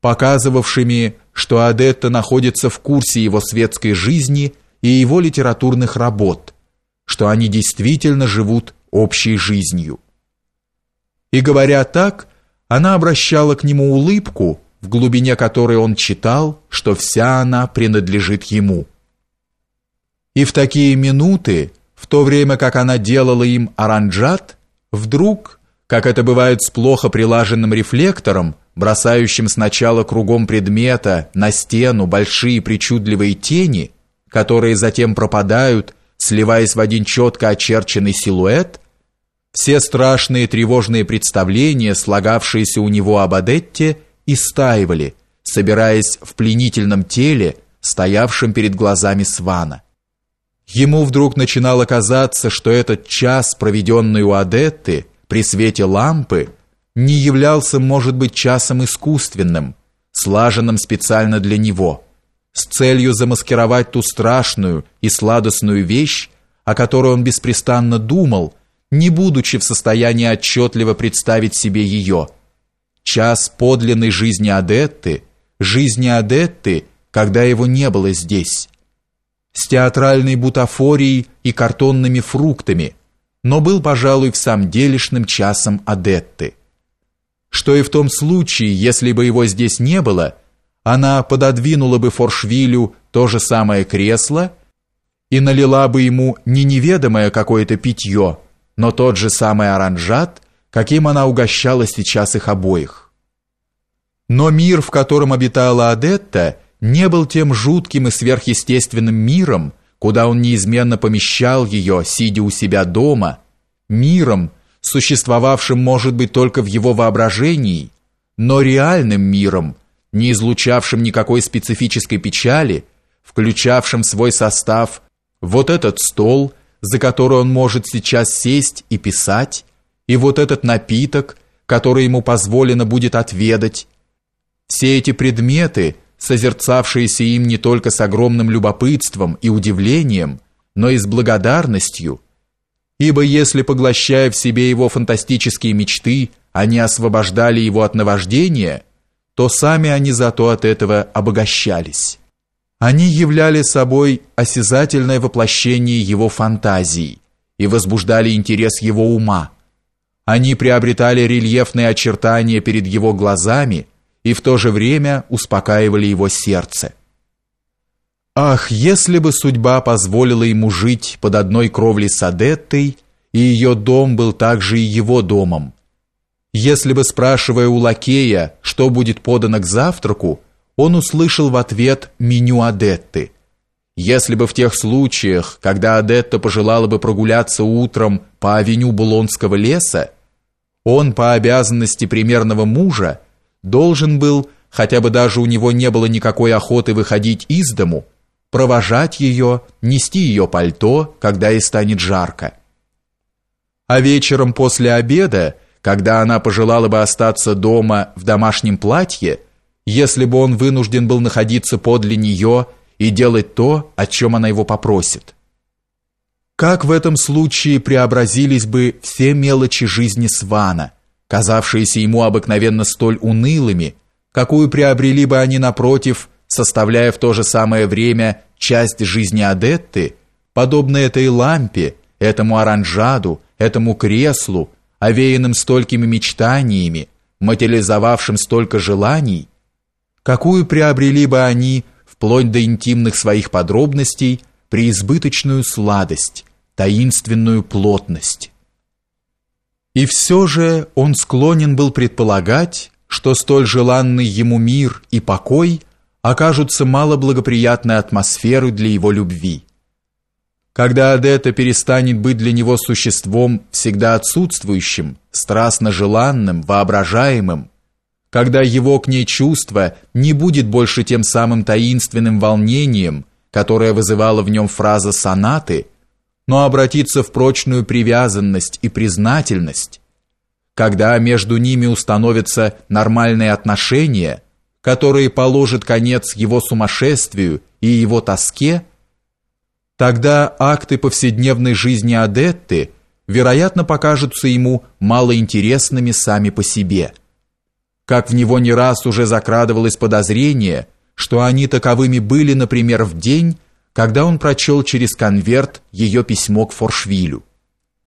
показывавшими, что Адетта находится в курсе его светской жизни и его литературных работ, что они действительно живут общей жизнью. И говоря так, она обращала к нему улыбку, в глубине которой он читал, что вся она принадлежит ему. И в такие минуты, в то время как она делала им оранжат, вдруг, как это бывает с плохо прилаженным рефлектором, бросающим сначала кругом предмета на стену большие причудливые тени, которые затем пропадают, сливаясь в один четко очерченный силуэт, все страшные тревожные представления, слагавшиеся у него об Адетте, истаивали, собираясь в пленительном теле, стоявшем перед глазами Свана. Ему вдруг начинало казаться, что этот час, проведенный у Адетты, при свете лампы, не являлся, может быть, часом искусственным, слаженным специально для него, с целью замаскировать ту страшную и сладостную вещь, о которой он беспрестанно думал, не будучи в состоянии отчетливо представить себе ее. Час подлинной жизни Адетты, жизни Адетты, когда его не было здесь с театральной бутафорией и картонными фруктами, но был, пожалуй, в самом делешным часом Адетты. Что и в том случае, если бы его здесь не было, она пододвинула бы Форшвилю то же самое кресло и налила бы ему не неведомое какое-то питье, но тот же самый оранжат, каким она угощала сейчас их обоих. Но мир, в котором обитала Адетта, не был тем жутким и сверхъестественным миром, куда он неизменно помещал ее, сидя у себя дома, миром, существовавшим, может быть, только в его воображении, но реальным миром, не излучавшим никакой специфической печали, включавшим в свой состав вот этот стол, за который он может сейчас сесть и писать, и вот этот напиток, который ему позволено будет отведать. Все эти предметы – созерцавшиеся им не только с огромным любопытством и удивлением, но и с благодарностью, ибо если, поглощая в себе его фантастические мечты, они освобождали его от наваждения, то сами они зато от этого обогащались. Они являли собой осязательное воплощение его фантазии и возбуждали интерес его ума. Они приобретали рельефные очертания перед его глазами – и в то же время успокаивали его сердце. Ах, если бы судьба позволила ему жить под одной кровлей с Адеттой, и ее дом был также и его домом. Если бы, спрашивая у лакея, что будет подано к завтраку, он услышал в ответ меню Адетты. Если бы в тех случаях, когда Адетта пожелала бы прогуляться утром по авеню Булонского леса, он по обязанности примерного мужа должен был, хотя бы даже у него не было никакой охоты выходить из дому, провожать ее, нести ее пальто, когда ей станет жарко. А вечером после обеда, когда она пожелала бы остаться дома в домашнем платье, если бы он вынужден был находиться подле нее и делать то, о чем она его попросит. Как в этом случае преобразились бы все мелочи жизни Свана – казавшиеся ему обыкновенно столь унылыми, какую приобрели бы они напротив, составляя в то же самое время часть жизни Адетты, подобно этой лампе, этому оранжаду, этому креслу, овеянным столькими мечтаниями, материализовавшим столько желаний, какую приобрели бы они, вплоть до интимных своих подробностей, преизбыточную сладость, таинственную плотность. И все же он склонен был предполагать, что столь желанный ему мир и покой окажутся мало благоприятной атмосферой для его любви. Когда Адетта перестанет быть для него существом всегда отсутствующим, страстно желанным, воображаемым, когда его к ней чувство не будет больше тем самым таинственным волнением, которое вызывала в нем фраза сонаты – но обратиться в прочную привязанность и признательность, когда между ними установятся нормальные отношения, которые положат конец его сумасшествию и его тоске, тогда акты повседневной жизни Адетты, вероятно, покажутся ему малоинтересными сами по себе – как в него не раз уже закрадывалось подозрение, что они таковыми были, например, в день, когда он прочел через конверт ее письмо к Форшвилю.